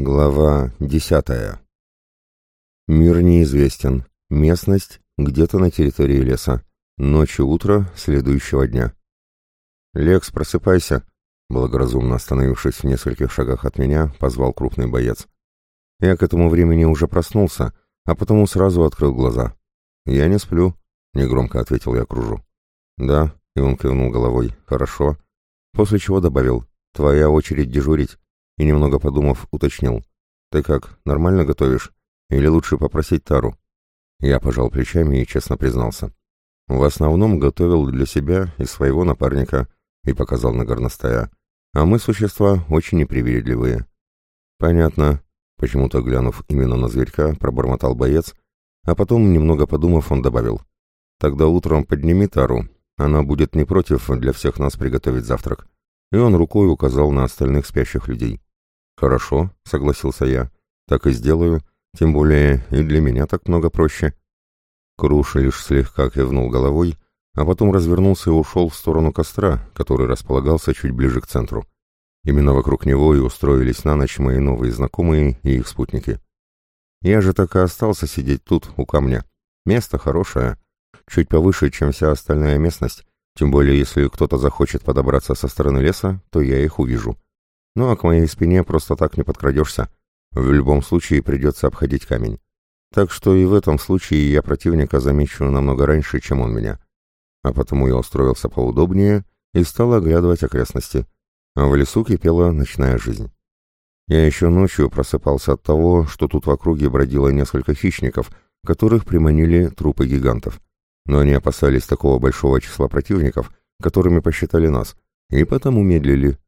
Глава десятая. Мир неизвестен. Местность где-то на территории леса. Ночь и утро следующего дня. «Лекс, просыпайся!» Благоразумно остановившись в нескольких шагах от меня, позвал крупный боец. Я к этому времени уже проснулся, а потому сразу открыл глаза. «Я не сплю», — негромко ответил я кружу. «Да», — и он кивнул головой, — «хорошо». После чего добавил, «Твоя очередь дежурить» и, немного подумав, уточнил. «Ты как, нормально готовишь? Или лучше попросить Тару?» Я пожал плечами и честно признался. «В основном готовил для себя и своего напарника», и показал на горностая. «А мы, существа, очень непривередливые». «Понятно», — почему-то глянув именно на зверька, пробормотал боец, а потом, немного подумав, он добавил. «Тогда утром подними Тару, она будет не против для всех нас приготовить завтрак». И он рукой указал на остальных спящих людей. «Хорошо», — согласился я. «Так и сделаю. Тем более и для меня так много проще». Круш лишь слегка кивнул головой, а потом развернулся и ушел в сторону костра, который располагался чуть ближе к центру. Именно вокруг него и устроились на ночь мои новые знакомые и их спутники. Я же так и остался сидеть тут, у камня. Место хорошее, чуть повыше, чем вся остальная местность, тем более если кто-то захочет подобраться со стороны леса, то я их увижу. Ну а к моей спине просто так не подкрадешься. В любом случае придется обходить камень. Так что и в этом случае я противника замечу намного раньше, чем он меня. А потому я устроился поудобнее и стал оглядывать окрестности. А в лесу кипела ночная жизнь. Я еще ночью просыпался от того, что тут в округе бродило несколько хищников, которых приманили трупы гигантов. Но они опасались такого большого числа противников, которыми посчитали нас, и потому медлили,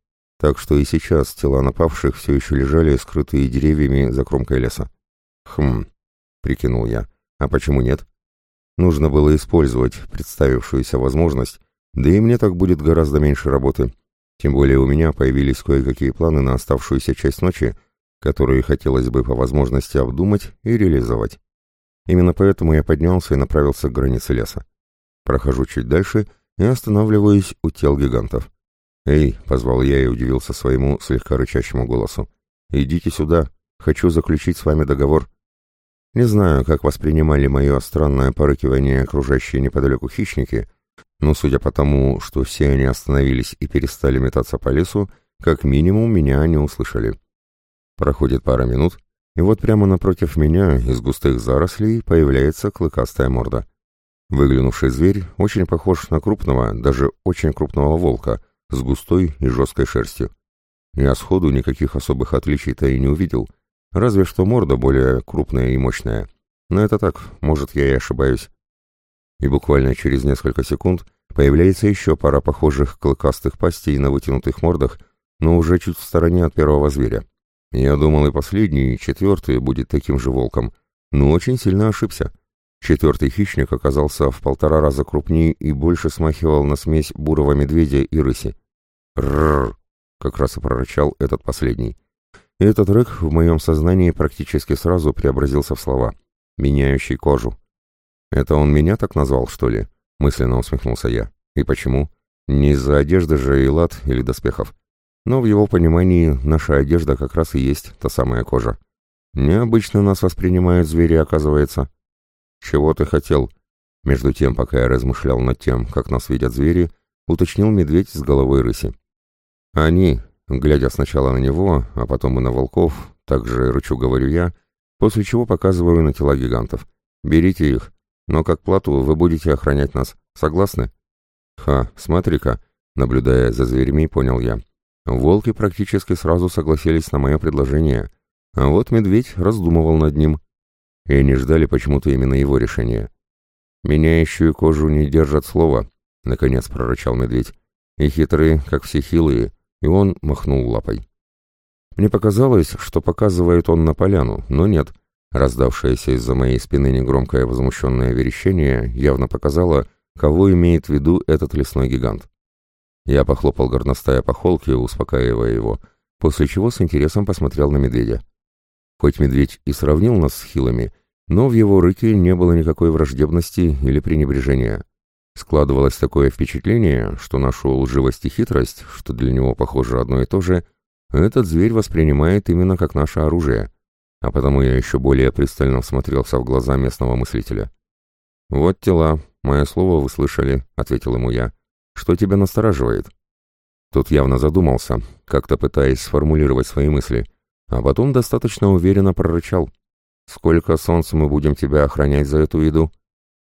так что и сейчас тела напавших все еще лежали, скрытые деревьями за кромкой леса. «Хм», — прикинул я, — «а почему нет?» Нужно было использовать представившуюся возможность, да и мне так будет гораздо меньше работы. Тем более у меня появились кое-какие планы на оставшуюся часть ночи, которые хотелось бы по возможности обдумать и реализовать. Именно поэтому я поднялся и направился к границе леса. Прохожу чуть дальше и останавливаюсь у тел гигантов. «Эй!» — позвал я и удивился своему слегка рычащему голосу. «Идите сюда. Хочу заключить с вами договор». Не знаю, как воспринимали мое странное порыкивание окружающие неподалеку хищники, но судя по тому, что все они остановились и перестали метаться по лесу, как минимум меня не услышали. Проходит пара минут, и вот прямо напротив меня из густых зарослей появляется клыкастая морда. Выглянувший зверь очень похож на крупного, даже очень крупного волка — с густой и жесткой шерстью. Я сходу никаких особых отличий-то и не увидел, разве что морда более крупная и мощная. Но это так, может, я и ошибаюсь. И буквально через несколько секунд появляется еще пара похожих клыкастых пастей на вытянутых мордах, но уже чуть в стороне от первого зверя. Я думал, и последний, и четвертый будет таким же волком, но очень сильно ошибся. Четвертый хищник оказался в полтора раза крупнее и больше смахивал на смесь бурого медведя и рыси. «Рррр!» — как раз и прорычал этот последний. И этот рык в моем сознании практически сразу преобразился в слова, меняющий кожу. «Это он меня так назвал, что ли?» — мысленно усмехнулся я. «И почему? Не из-за одежды же и лад или доспехов. Но в его понимании наша одежда как раз и есть та самая кожа. Необычно нас воспринимают звери, оказывается». «Чего ты хотел?» Между тем, пока я размышлял над тем, как нас видят звери, уточнил медведь с головой рыси. «Они», глядя сначала на него, а потом и на волков, также рычу говорю я, после чего показываю на тела гигантов. «Берите их, но как плату вы будете охранять нас. Согласны?» «Ха, смотри-ка», наблюдая за зверями, понял я. Волки практически сразу согласились на мое предложение, а вот медведь раздумывал над ним и они ждали почему-то именно его решения. «Меняющую кожу не держат слова», — наконец прорычал медведь. «И хитрые, как все хилые», и он махнул лапой. Мне показалось, что показывает он на поляну, но нет. Раздавшееся из-за моей спины негромкое возмущенное верещание явно показало, кого имеет в виду этот лесной гигант. Я похлопал горностая по холке, успокаивая его, после чего с интересом посмотрел на медведя. Хоть медведь и сравнил нас с хилами, но в его рыке не было никакой враждебности или пренебрежения. Складывалось такое впечатление, что нашу лживость и хитрость, что для него похоже одно и то же, этот зверь воспринимает именно как наше оружие, а потому я еще более пристально всмотрелся в глаза местного мыслителя. «Вот тела, мое слово вы слышали», — ответил ему я. «Что тебя настораживает?» Тут явно задумался, как-то пытаясь сформулировать свои мысли, а потом достаточно уверенно прорычал. «Сколько солнца мы будем тебя охранять за эту еду?»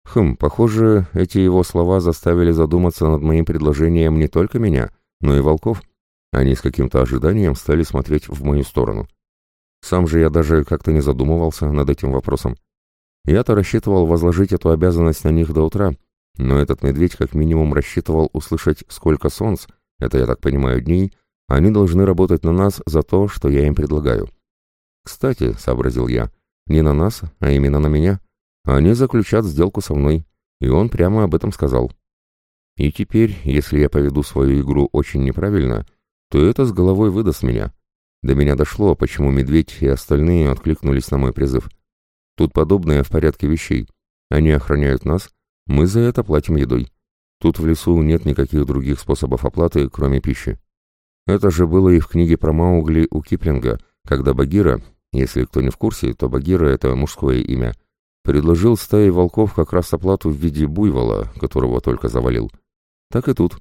Хм, похоже, эти его слова заставили задуматься над моим предложением не только меня, но и волков. Они с каким-то ожиданием стали смотреть в мою сторону. Сам же я даже как-то не задумывался над этим вопросом. Я-то рассчитывал возложить эту обязанность на них до утра, но этот медведь как минимум рассчитывал услышать, сколько солнц, это я так понимаю дней, они должны работать на нас за то, что я им предлагаю. Кстати, сообразил я, не на нас, а именно на меня. Они заключат сделку со мной, и он прямо об этом сказал. И теперь, если я поведу свою игру очень неправильно, то это с головой выдаст меня. До меня дошло, почему медведь и остальные откликнулись на мой призыв. Тут подобное в порядке вещей. Они охраняют нас, мы за это платим едой. Тут в лесу нет никаких других способов оплаты, кроме пищи. Это же было и в книге про Маугли у Киплинга, когда Багира, если кто не в курсе, то Багира — это мужское имя, предложил стае волков как раз оплату в виде буйвола, которого только завалил. Так и тут.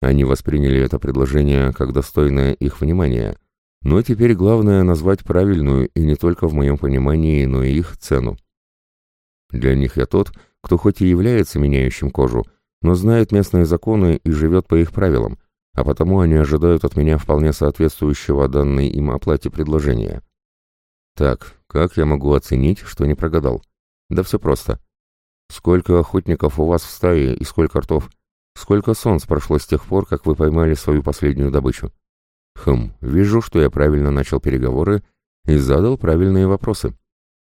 Они восприняли это предложение как достойное их внимания, но теперь главное назвать правильную и не только в моем понимании, но и их цену. Для них я тот, кто хоть и является меняющим кожу, но знает местные законы и живет по их правилам, а потому они ожидают от меня вполне соответствующего данной им оплате предложения. Так, как я могу оценить, что не прогадал? Да все просто. Сколько охотников у вас в стае и сколько ртов? Сколько солнц прошло с тех пор, как вы поймали свою последнюю добычу? Хм, вижу, что я правильно начал переговоры и задал правильные вопросы.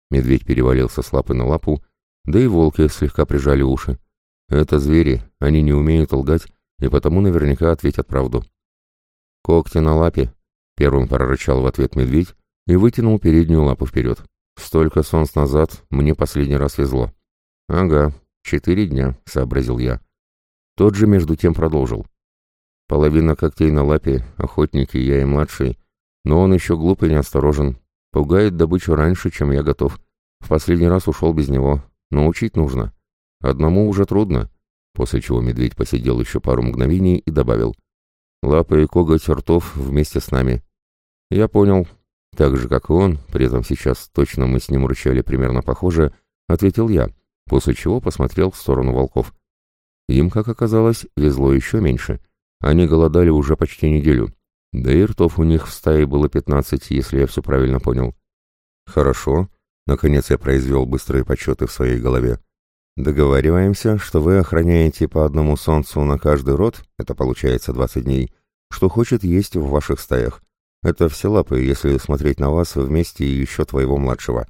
Медведь перевалился с лапы на лапу, да и волки слегка прижали уши. Это звери, они не умеют лгать, и потому наверняка ответят правду. «Когти на лапе», — первым прорычал в ответ медведь и вытянул переднюю лапу вперед. «Столько солнц назад мне последний раз везло». «Ага, четыре дня», — сообразил я. Тот же между тем продолжил. Половина когтей на лапе, охотники, я и младший, но он еще глуп и неосторожен. Пугает добычу раньше, чем я готов. В последний раз ушел без него. Научить нужно. Одному уже трудно. После чего медведь посидел еще пару мгновений и добавил. Лапы и коготь ртов вместе с нами. Я понял. Так же, как и он, при этом сейчас точно мы с ним рычали примерно похоже, ответил я, после чего посмотрел в сторону волков. Им, как оказалось, везло еще меньше — они голодали уже почти неделю. Да и ртов у них в стае было пятнадцать, если я все правильно понял. Хорошо. Наконец я произвел быстрые подсчеты в своей голове. Договариваемся, что вы охраняете по одному солнцу на каждый род, это получается двадцать дней, что хочет есть в ваших стаях. Это все лапы, если смотреть на вас вместе и еще твоего младшего.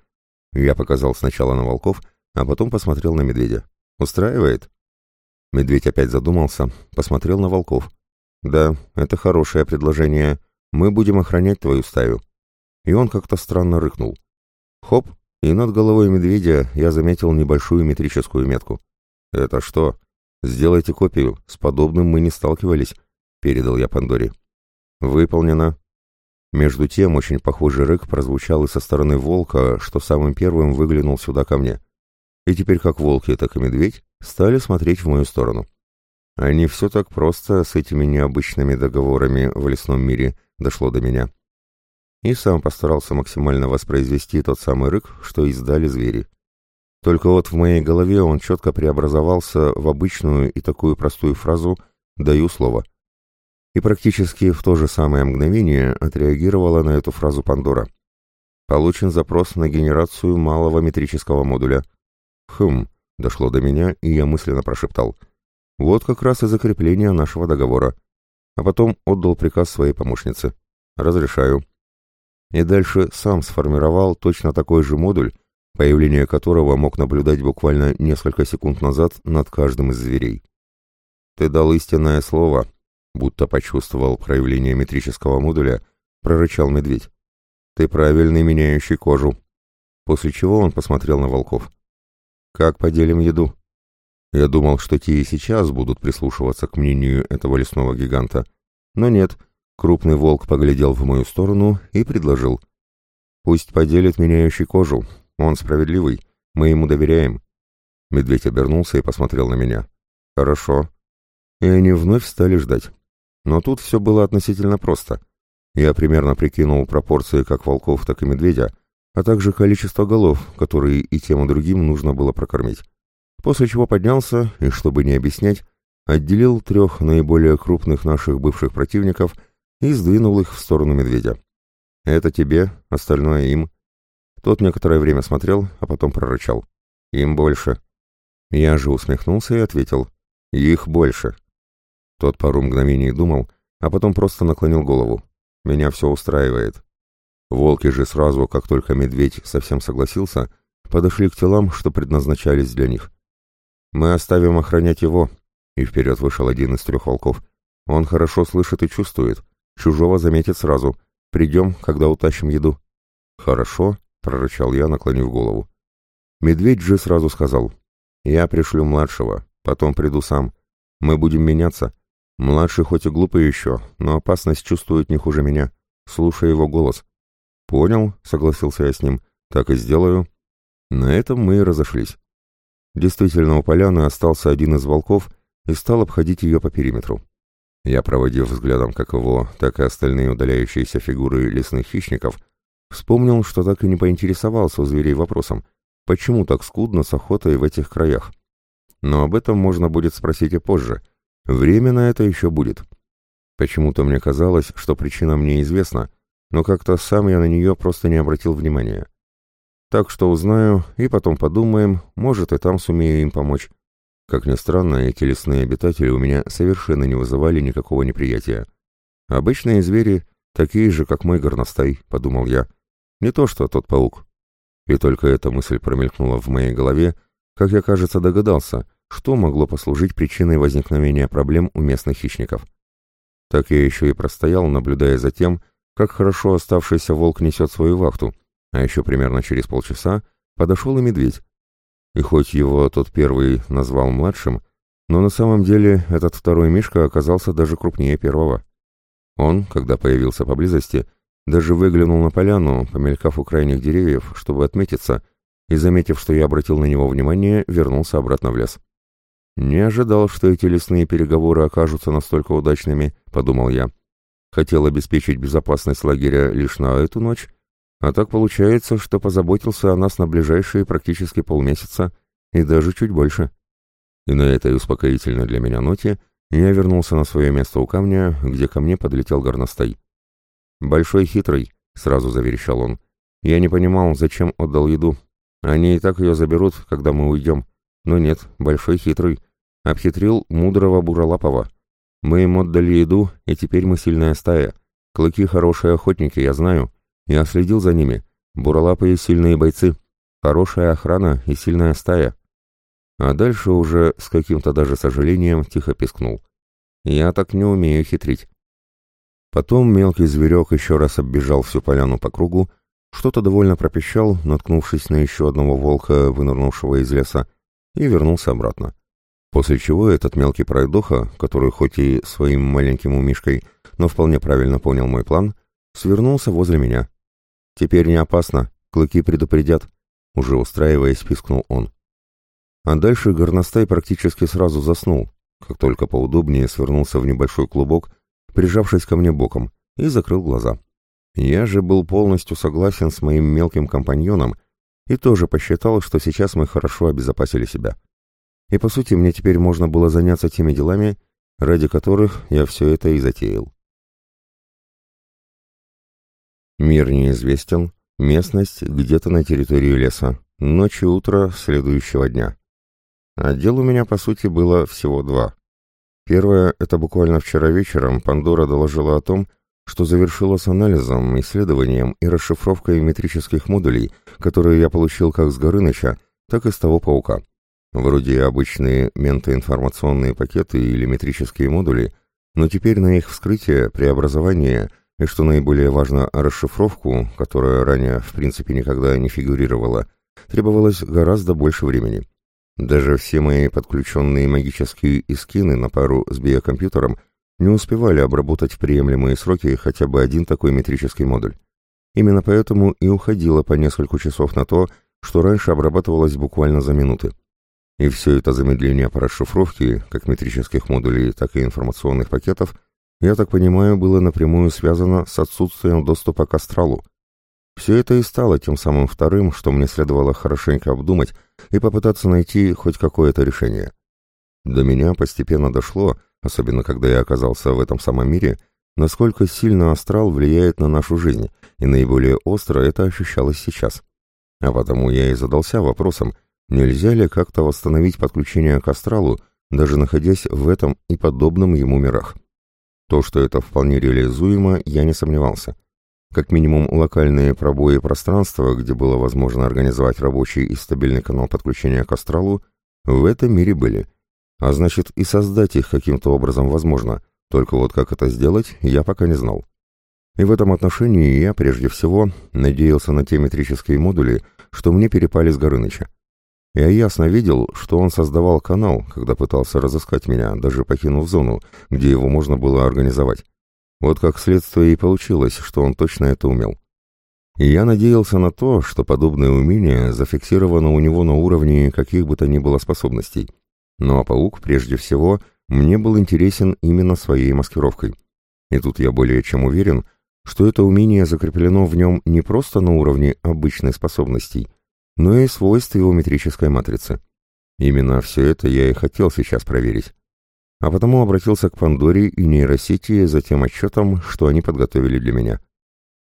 Я показал сначала на волков, а потом посмотрел на медведя. Устраивает? Медведь опять задумался, посмотрел на волков. «Да, это хорошее предложение. Мы будем охранять твою стаю». И он как-то странно рыкнул. Хоп, и над головой медведя я заметил небольшую метрическую метку. «Это что? Сделайте копию. С подобным мы не сталкивались», — передал я Пандоре. «Выполнено». Между тем очень похожий рык прозвучал и со стороны волка, что самым первым выглянул сюда ко мне. И теперь как волки, так и медведь стали смотреть в мою сторону. А не все так просто с этими необычными договорами в лесном мире дошло до меня. И сам постарался максимально воспроизвести тот самый рык, что издали звери. Только вот в моей голове он четко преобразовался в обычную и такую простую фразу «даю слово». И практически в то же самое мгновение отреагировала на эту фразу Пандора. Получен запрос на генерацию малого метрического модуля. Хм, дошло до меня, и я мысленно прошептал — вот как раз и закрепление нашего договора. А потом отдал приказ своей помощнице. Разрешаю. И дальше сам сформировал точно такой же модуль, появление которого мог наблюдать буквально несколько секунд назад над каждым из зверей. «Ты дал истинное слово», будто почувствовал проявление метрического модуля, прорычал медведь. «Ты правильный, меняющий кожу». После чего он посмотрел на волков. «Как поделим еду?» Я думал, что те и сейчас будут прислушиваться к мнению этого лесного гиганта. Но нет, Крупный волк поглядел в мою сторону и предложил. «Пусть поделит меняющий кожу. Он справедливый. Мы ему доверяем». Медведь обернулся и посмотрел на меня. «Хорошо». И они вновь стали ждать. Но тут все было относительно просто. Я примерно прикинул пропорции как волков, так и медведя, а также количество голов, которые и тем и другим нужно было прокормить. После чего поднялся и, чтобы не объяснять, отделил трех наиболее крупных наших бывших противников и сдвинул их в сторону медведя. «Это тебе, остальное им». Тот некоторое время смотрел, а потом прорычал. «Им больше». Я же усмехнулся и ответил. «Их больше». Тот пару мгновений думал, а потом просто наклонил голову. «Меня все устраивает». Волки же сразу, как только медведь совсем согласился, подошли к телам, что предназначались для них. «Мы оставим охранять его», и вперед вышел один из трех волков. «Он хорошо слышит и чувствует. Чужого заметит сразу. Придем, когда утащим еду». «Хорошо», — прорычал я, наклонив голову. Медведь же сразу сказал. «Я пришлю младшего, потом приду сам. Мы будем меняться. Младший хоть и глупый еще, но опасность чувствует не хуже меня. Слушай его голос». «Понял», — согласился я с ним. «Так и сделаю». На этом мы и разошлись. Действительно, у поляны остался один из волков и стал обходить ее по периметру. Я, проводив взглядом как его, так и остальные удаляющиеся фигуры лесных хищников, вспомнил, что так и не поинтересовался у зверей вопросом, почему так скудно с охотой в этих краях. Но об этом можно будет спросить и позже. Время на это еще будет. Почему-то мне казалось, что причина мне известна, но как-то сам я на нее просто не обратил внимания. Так что узнаю и потом подумаем, может и там сумею им помочь. Как ни странно, эти лесные обитатели у меня совершенно не вызывали никакого неприятия. Обычные звери, такие же, как мой горностай, подумал я. Не то что тот паук. И только эта мысль промелькнула в моей голове, как я, кажется, догадался, что могло послужить причиной возникновения проблем у местных хищников. Так я еще и простоял, наблюдая за тем, как хорошо оставшийся волк несет свою вахту, а еще примерно через полчаса подошел и медведь, и хоть его тот первый назвал младшим, но на самом деле этот второй Мишка оказался даже крупнее первого. Он, когда появился поблизости, даже выглянул на поляну, помелькав у крайних деревьев, чтобы отметиться, и, заметив, что я обратил на него внимание, вернулся обратно в лес. «Не ожидал, что эти лесные переговоры окажутся настолько удачными», — подумал я. Хотел обеспечить безопасность лагеря лишь на эту ночь, а так получается, что позаботился о нас на ближайшие практически полмесяца и даже чуть больше. И на этой успокоительной для меня ноте я вернулся на свое место у камня, где ко мне подлетел горностай. «Большой хитрый», — сразу заверещал он. «Я не понимал, зачем отдал еду. Они и так ее заберут, когда мы уйдем. Но нет, большой хитрый. Обхитрил мудрого Буралапова. Мы им отдали еду, и теперь мы сильная стая. Клыки хорошие охотники, я знаю. Я следил за ними. Буралапые сильные бойцы. Хорошая охрана и сильная стая. А дальше уже с каким-то даже сожалением тихо пискнул. Я так не умею хитрить. Потом мелкий зверек еще раз оббежал всю поляну по кругу, что-то довольно пропищал, наткнувшись на еще одного волка, вынырнувшего из леса, и вернулся обратно. После чего этот мелкий пройдоха, который хоть и своим маленьким умишкой, но вполне правильно понял мой план, свернулся возле меня. «Теперь не опасно, клыки предупредят», — уже устраиваясь, пискнул он. А дальше горностай практически сразу заснул, как только поудобнее свернулся в небольшой клубок, прижавшись ко мне боком, и закрыл глаза. Я же был полностью согласен с моим мелким компаньоном и тоже посчитал, что сейчас мы хорошо обезопасили себя. И по сути мне теперь можно было заняться теми делами, ради которых я все это и затеял. Мир неизвестен, местность где-то на территории леса, ночь и утро следующего дня. А дел у меня, по сути, было всего два. Первое — это буквально вчера вечером Пандора доложила о том, что завершила с анализом, исследованием и расшифровкой метрических модулей, которые я получил как с Горыныча, так и с того паука. Вроде обычные ментоинформационные пакеты или метрические модули, но теперь на их вскрытие, преобразование — и, что наиболее важно, расшифровку, которая ранее в принципе никогда не фигурировала, требовалось гораздо больше времени. Даже все мои подключенные магические искины на пару с биокомпьютером не успевали обработать в приемлемые сроки хотя бы один такой метрический модуль. Именно поэтому и уходило по несколько часов на то, что раньше обрабатывалось буквально за минуты. И все это замедление по расшифровке, как метрических модулей, так и информационных пакетов, я так понимаю, было напрямую связано с отсутствием доступа к астралу. Все это и стало тем самым вторым, что мне следовало хорошенько обдумать и попытаться найти хоть какое-то решение. До меня постепенно дошло, особенно когда я оказался в этом самом мире, насколько сильно астрал влияет на нашу жизнь, и наиболее остро это ощущалось сейчас. А потому я и задался вопросом, нельзя ли как-то восстановить подключение к астралу, даже находясь в этом и подобном ему мирах. То, что это вполне реализуемо, я не сомневался. Как минимум локальные пробои пространства, где было возможно организовать рабочий и стабильный канал подключения к астралу, в этом мире были. А значит и создать их каким-то образом возможно, только вот как это сделать, я пока не знал. И в этом отношении я, прежде всего, надеялся на те метрические модули, что мне перепали с Горыныча. Я ясно видел, что он создавал канал, когда пытался разыскать меня, даже покинув зону, где его можно было организовать. Вот как следствие и получилось, что он точно это умел. И я надеялся на то, что подобное умение зафиксировано у него на уровне каких бы то ни было способностей. Ну а паук, прежде всего, мне был интересен именно своей маскировкой. И тут я более чем уверен, что это умение закреплено в нем не просто на уровне обычной способностей, но и свойств его метрической матрицы. Именно все это я и хотел сейчас проверить. А потому обратился к Пандоре и нейросети за тем отчетом, что они подготовили для меня.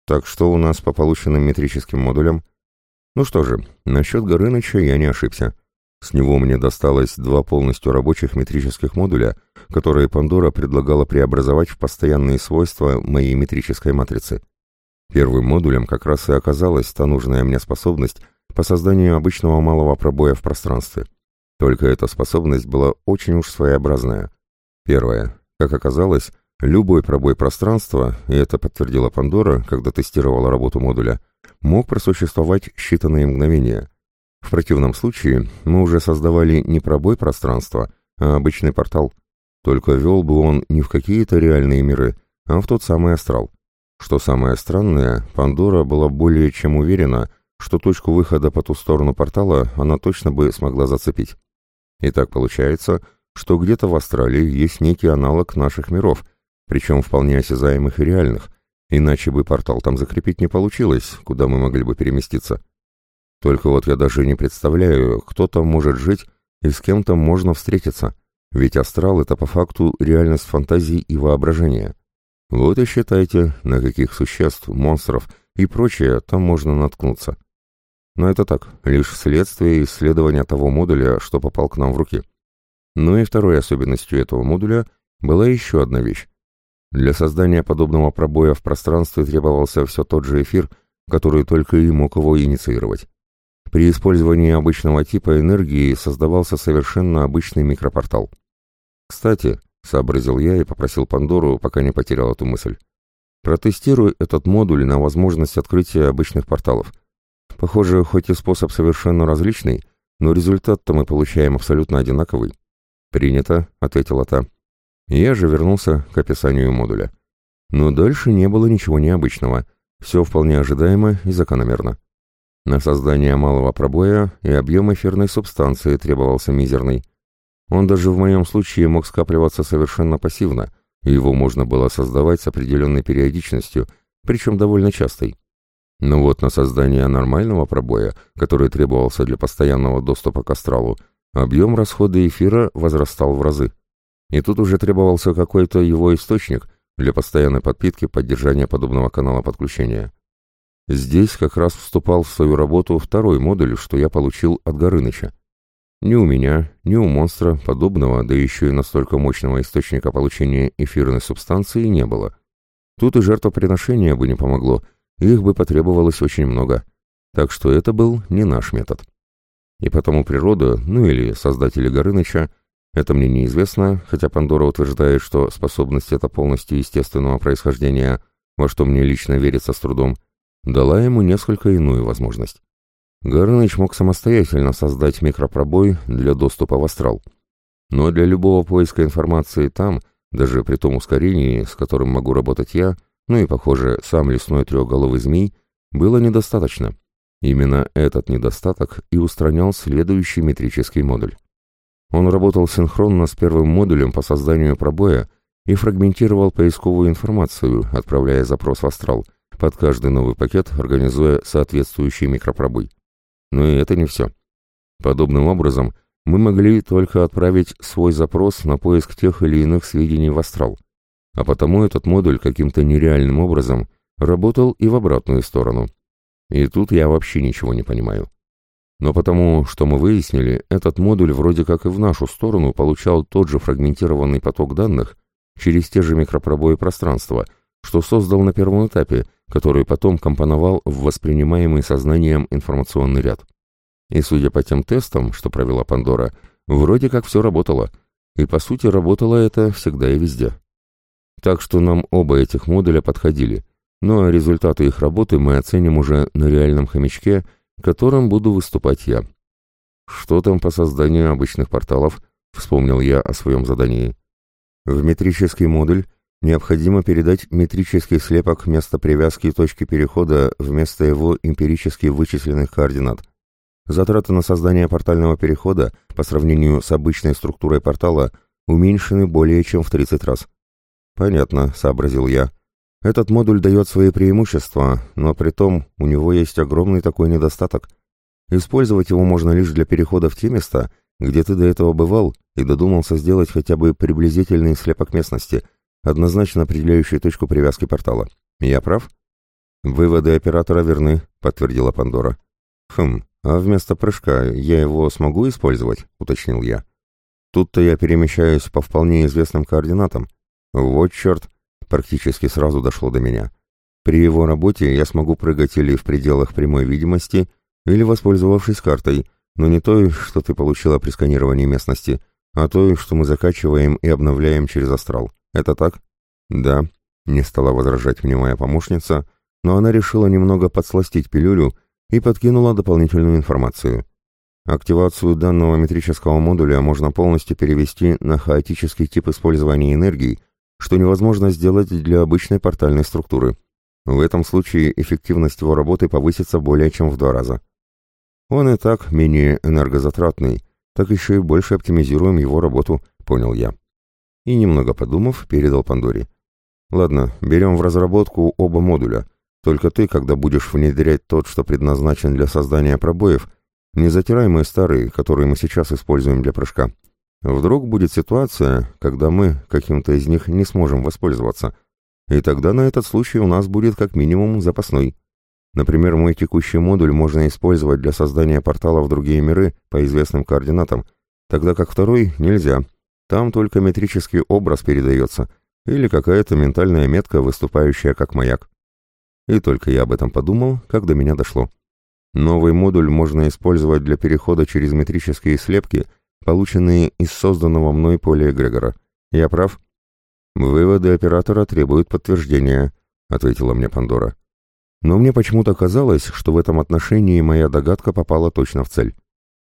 Так что у нас по полученным метрическим модулям? Ну что же, насчет Горыныча я не ошибся. С него мне досталось два полностью рабочих метрических модуля, которые Пандора предлагала преобразовать в постоянные свойства моей метрической матрицы. Первым модулем как раз и оказалась та нужная мне способность по созданию обычного малого пробоя в пространстве. Только эта способность была очень уж своеобразная. Первое. Как оказалось, любой пробой пространства, и это подтвердила Пандора, когда тестировала работу модуля, мог просуществовать считанные мгновения – в противном случае мы уже создавали не пробой пространства, а обычный портал. Только вел бы он не в какие-то реальные миры, а в тот самый астрал. Что самое странное, Пандора была более чем уверена, что точку выхода по ту сторону портала она точно бы смогла зацепить. И так получается, что где-то в астрале есть некий аналог наших миров, причем вполне осязаемых и реальных, иначе бы портал там закрепить не получилось, куда мы могли бы переместиться. Только вот я даже не представляю, кто там может жить и с кем там можно встретиться, ведь астрал — это по факту реальность фантазий и воображения. Вот и считайте, на каких существ, монстров и прочее там можно наткнуться. Но это так, лишь следствие исследования того модуля, что попал к нам в руки. Ну и второй особенностью этого модуля была еще одна вещь. Для создания подобного пробоя в пространстве требовался все тот же эфир, который только и мог его инициировать. При использовании обычного типа энергии создавался совершенно обычный микропортал. «Кстати», — сообразил я и попросил Пандору, пока не потерял эту мысль, «протестируй этот модуль на возможность открытия обычных порталов. Похоже, хоть и способ совершенно различный, но результат-то мы получаем абсолютно одинаковый». «Принято», — ответила та. Я же вернулся к описанию модуля. Но дальше не было ничего необычного. Все вполне ожидаемо и закономерно. На создание малого пробоя и объем эфирной субстанции требовался мизерный. Он даже в моем случае мог скапливаться совершенно пассивно, и его можно было создавать с определенной периодичностью, причем довольно частой. Но вот на создание нормального пробоя, который требовался для постоянного доступа к астралу, объем расхода эфира возрастал в разы. И тут уже требовался какой-то его источник для постоянной подпитки поддержания подобного канала подключения. Здесь как раз вступал в свою работу второй модуль, что я получил от Горыныча. Ни у меня, ни у монстра подобного, да еще и настолько мощного источника получения эфирной субстанции не было. Тут и жертвоприношение бы не помогло, их бы потребовалось очень много. Так что это был не наш метод. И потому природа, ну или создатели Горыныча, это мне неизвестно, хотя Пандора утверждает, что способность это полностью естественного происхождения, во что мне лично верится с трудом, дала ему несколько иную возможность. Горыныч мог самостоятельно создать микропробой для доступа в астрал. Но для любого поиска информации там, Даже при том ускорении, с которым могу работать я, ну и, похоже, сам лесной трехголовый змей, было недостаточно. Именно этот недостаток и устранял следующий метрический модуль. Он работал синхронно с первым модулем по созданию пробоя и фрагментировал поисковую информацию, отправляя запрос в астрал, под каждый новый пакет организуя соответствующий микропробой. Но и это не все. Подобным образом мы могли только отправить свой запрос на поиск тех или иных сведений в астрал, а потому этот модуль каким-то нереальным образом работал и в обратную сторону. И тут я вообще ничего не понимаю. Но потому, что мы выяснили, этот модуль вроде как и в нашу сторону получал тот же фрагментированный поток данных через те же микропробои пространства, что создал на первом этапе, который потом компоновал в воспринимаемый сознанием информационный ряд. И судя по тем тестам, что провела Пандора, вроде как все работало. И по сути работало это всегда и везде. Так что нам оба этих модуля подходили. Ну а результаты их работы мы оценим уже на реальном хомячке, которым буду выступать я. Что там по созданию обычных порталов? Вспомнил я о своем задании. В метрический модуль необходимо передать метрический слепок места привязки точки перехода вместо его эмпирически вычисленных координат. Затраты на создание портального перехода по сравнению с обычной структурой портала уменьшены более чем в 30 раз. «Понятно», — сообразил я. «Этот модуль дает свои преимущества, но при том у него есть огромный такой недостаток. Использовать его можно лишь для перехода в те места, где ты до этого бывал и додумался сделать хотя бы приблизительный слепок местности, однозначно определяющий точку привязки портала. Я прав?» «Выводы оператора верны», — подтвердила Пандора. «Хм, «А вместо прыжка я его смогу использовать?» — уточнил я. «Тут-то я перемещаюсь по вполне известным координатам. Вот черт!» — практически сразу дошло до меня. «При его работе я смогу прыгать или в пределах прямой видимости, или воспользовавшись картой, но не той, что ты получила при сканировании местности, а той, что мы закачиваем и обновляем через астрал. Это так?» «Да», — не стала возражать мне моя помощница, но она решила немного подсластить пилюлю, и подкинула дополнительную информацию. Активацию данного метрического модуля можно полностью перевести на хаотический тип использования энергии, что невозможно сделать для обычной портальной структуры. В этом случае эффективность его работы повысится более чем в два раза. Он и так менее энергозатратный, так еще и больше оптимизируем его работу, понял я. И немного подумав, передал Пандоре. Ладно, берем в разработку оба модуля — только ты, когда будешь внедрять тот, что предназначен для создания пробоев, не затирай мой старый, который мы сейчас используем для прыжка. Вдруг будет ситуация, когда мы каким-то из них не сможем воспользоваться, и тогда на этот случай у нас будет как минимум запасной. Например, мой текущий модуль можно использовать для создания портала в другие миры по известным координатам, тогда как второй нельзя. Там только метрический образ передается, или какая-то ментальная метка, выступающая как маяк. И только я об этом подумал, как до меня дошло. Новый модуль можно использовать для перехода через метрические слепки, полученные из созданного мной поля эгрегора. Я прав? Выводы оператора требуют подтверждения, ответила мне Пандора. Но мне почему-то казалось, что в этом отношении моя догадка попала точно в цель.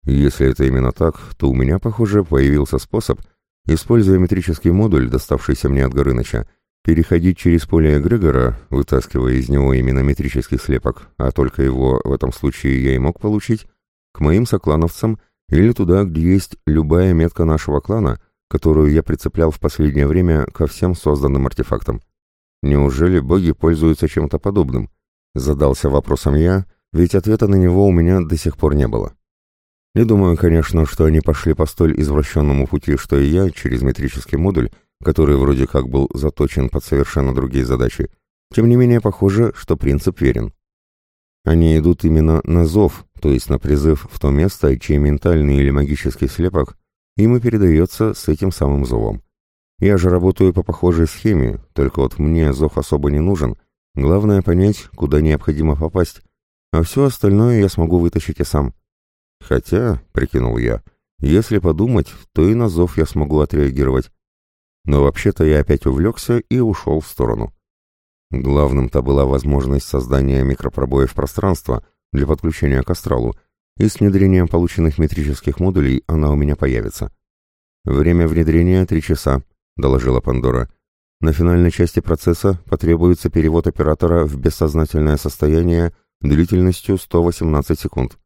Если это именно так, то у меня, похоже, появился способ, используя метрический модуль, доставшийся мне от Горыныча, Переходить через поле эгрегора, вытаскивая из него именно метрический слепок, а только его в этом случае я и мог получить, к моим соклановцам или туда, где есть любая метка нашего клана, которую я прицеплял в последнее время ко всем созданным артефактам. Неужели боги пользуются чем-то подобным? Задался вопросом я, ведь ответа на него у меня до сих пор не было. Не думаю, конечно, что они пошли по столь извращенному пути, что и я, через метрический модуль, который вроде как был заточен под совершенно другие задачи. Тем не менее, похоже, что принцип верен. Они идут именно на зов, то есть на призыв в то место, чей ментальный или магический слепок и передается с этим самым зовом. Я же работаю по похожей схеме, только вот мне зов особо не нужен. Главное понять, куда необходимо попасть, а все остальное я смогу вытащить и сам. Хотя, прикинул я, если подумать, то и на зов я смогу отреагировать. Но вообще-то я опять увлекся и ушел в сторону. Главным-то была возможность создания микропробоев пространства для подключения к астралу, и с внедрением полученных метрических модулей она у меня появится. Время внедрения — три часа, — доложила Пандора. «На финальной части процесса потребуется перевод оператора в бессознательное состояние длительностью 118 секунд».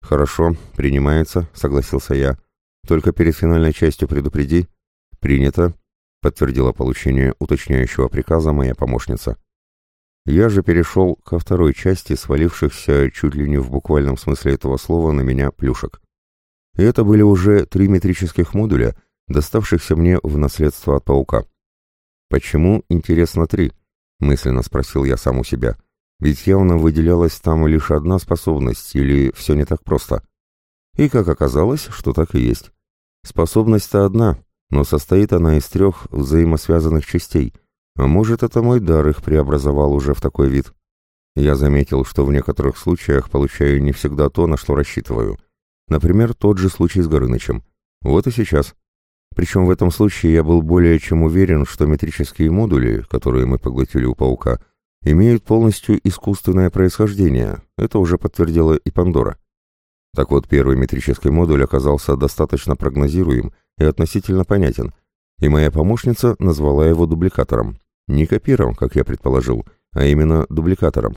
«Хорошо, принимается», — согласился я. «Только перед финальной частью предупреди». «Принято», — подтвердила получение уточняющего приказа моя помощница. Я же перешел ко второй части свалившихся чуть ли не в буквальном смысле этого слова на меня плюшек. И это были уже три метрических модуля, доставшихся мне в наследство от паука. «Почему, интересно, три?» — мысленно спросил я сам у себя. «Ведь явно выделялась там лишь одна способность, или все не так просто?» И как оказалось, что так и есть. Способность-то одна, но состоит она из трех взаимосвязанных частей, а может, это мой дар их преобразовал уже в такой вид. Я заметил, что в некоторых случаях получаю не всегда то, на что рассчитываю. Например, тот же случай с Горынычем. Вот и сейчас. Причем в этом случае я был более чем уверен, что метрические модули, которые мы поглотили у паука, имеют полностью искусственное происхождение. Это уже подтвердила и Пандора. Так вот, первый метрический модуль оказался достаточно прогнозируем и относительно понятен, и моя помощница назвала его дубликатором. Не копиром, как я предположил, а именно дубликатором.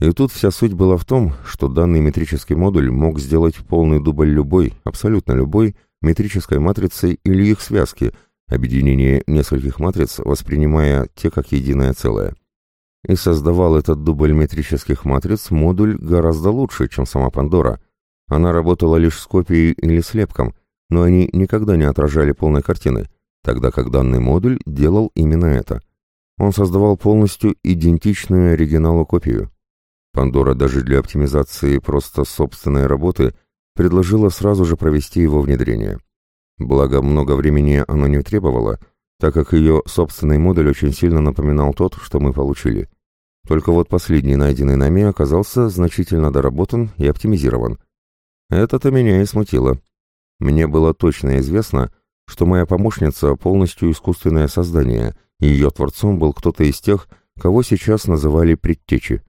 И тут вся суть была в том, что данный метрический модуль мог сделать полный дубль любой, абсолютно любой, метрической матрицы или их связки, объединение нескольких матриц, воспринимая те как единое целое. И создавал этот дубль метрических матриц модуль гораздо лучше, чем сама Пандора. Она работала лишь с копией или слепком, но они никогда не отражали полной картины, тогда как данный модуль делал именно это. Он создавал полностью идентичную оригиналу копию. Пандора даже для оптимизации просто собственной работы предложила сразу же провести его внедрение. Благо, много времени оно не требовало, так как ее собственный модуль очень сильно напоминал тот, что мы получили. Только вот последний найденный нами оказался значительно доработан и оптимизирован. Это-то меня и смутило. Мне было точно известно, что моя помощница полностью искусственное создание, и ее творцом был кто-то из тех, кого сейчас называли предтечи.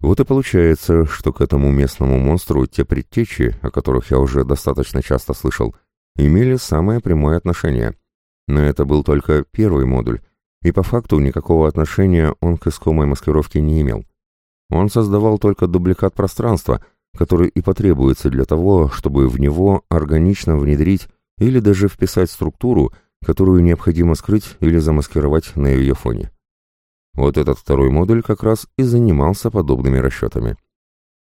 Вот и получается, что к этому местному монстру те предтечи, о которых я уже достаточно часто слышал, имели самое прямое отношение. Но это был только первый модуль, и по факту никакого отношения он к искомой маскировке не имел. Он создавал только дубликат пространства, который и потребуется для того, чтобы в него органично внедрить или даже вписать структуру, которую необходимо скрыть или замаскировать на ее фоне. Вот этот второй модуль как раз и занимался подобными расчетами.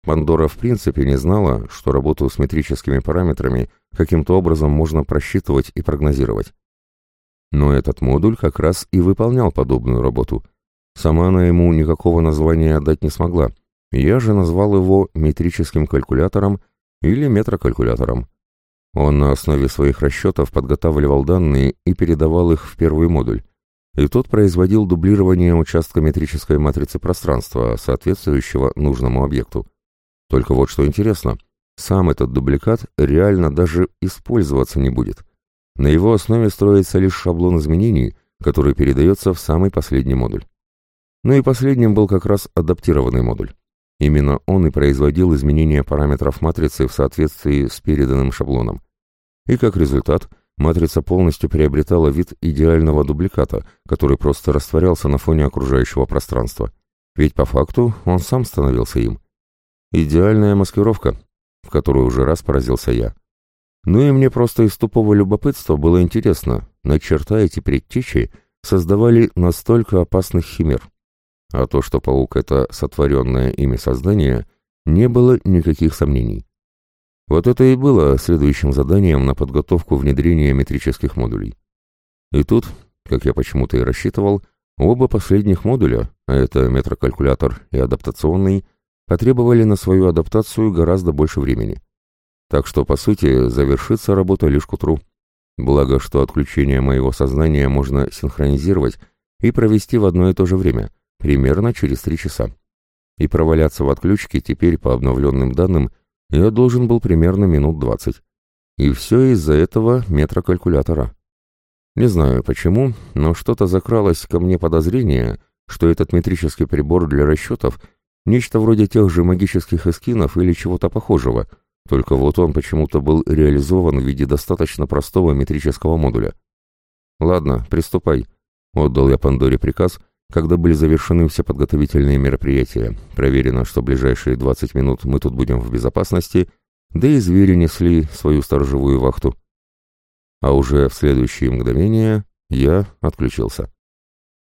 Пандора в принципе не знала, что работу с метрическими параметрами каким-то образом можно просчитывать и прогнозировать. Но этот модуль как раз и выполнял подобную работу. Сама она ему никакого названия дать не смогла. Я же назвал его метрическим калькулятором или метрокалькулятором. Он на основе своих расчетов подготавливал данные и передавал их в первый модуль и тот производил дублирование участка метрической матрицы пространства, соответствующего нужному объекту. Только вот что интересно, сам этот дубликат реально даже использоваться не будет. На его основе строится лишь шаблон изменений, который передается в самый последний модуль. Ну и последним был как раз адаптированный модуль. Именно он и производил изменения параметров матрицы в соответствии с переданным шаблоном. И как результат – матрица полностью приобретала вид идеального дубликата, который просто растворялся на фоне окружающего пространства. Ведь по факту он сам становился им. Идеальная маскировка, в которую уже раз поразился я. Ну и мне просто из тупого любопытства было интересно, на черта эти предтечи создавали настолько опасных химер. А то, что паук — это сотворенное ими создание, не было никаких сомнений. Вот это и было следующим заданием на подготовку внедрения метрических модулей. И тут, как я почему-то и рассчитывал, оба последних модуля, а это метрокалькулятор и адаптационный, потребовали на свою адаптацию гораздо больше времени. Так что, по сути, завершится работа лишь к утру. Благо, что отключение моего сознания можно синхронизировать и провести в одно и то же время, примерно через три часа. И проваляться в отключке теперь, по обновленным данным, я должен был примерно минут двадцать. И все из-за этого метрокалькулятора. Не знаю почему, но что-то закралось ко мне подозрение, что этот метрический прибор для расчетов — нечто вроде тех же магических эскинов или чего-то похожего, только вот он почему-то был реализован в виде достаточно простого метрического модуля. «Ладно, приступай», — отдал я Пандоре приказ, когда были завершены все подготовительные мероприятия, проверено, что ближайшие 20 минут мы тут будем в безопасности, да и звери несли свою сторожевую вахту. А уже в следующие мгновения я отключился.